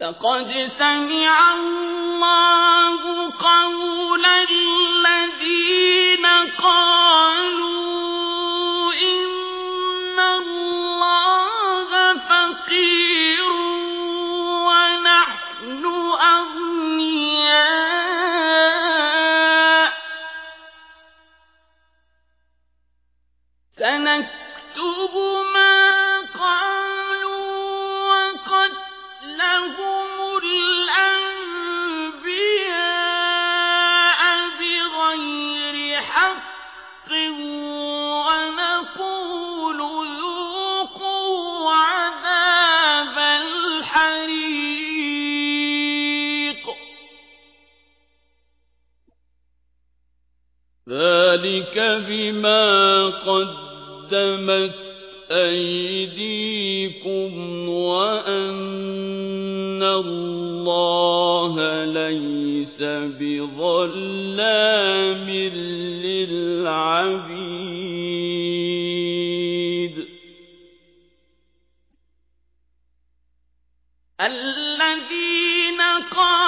لقد سمع الله قول بغير حق ونقول ذوقوا عذاب الحريق. ذلك بما قدمت أيديكم وأن الله ليس بظلام للعبيد. الذين قالوا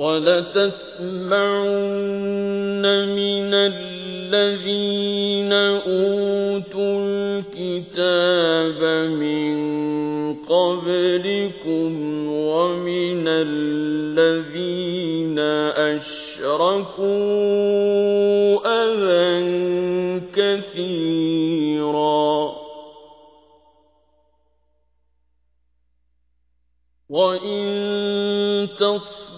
ولتسمعن من الذين أوتوا الكتاب من قبلكم ومن الذين أشركوا أذى كثيرا. وإن تصبروا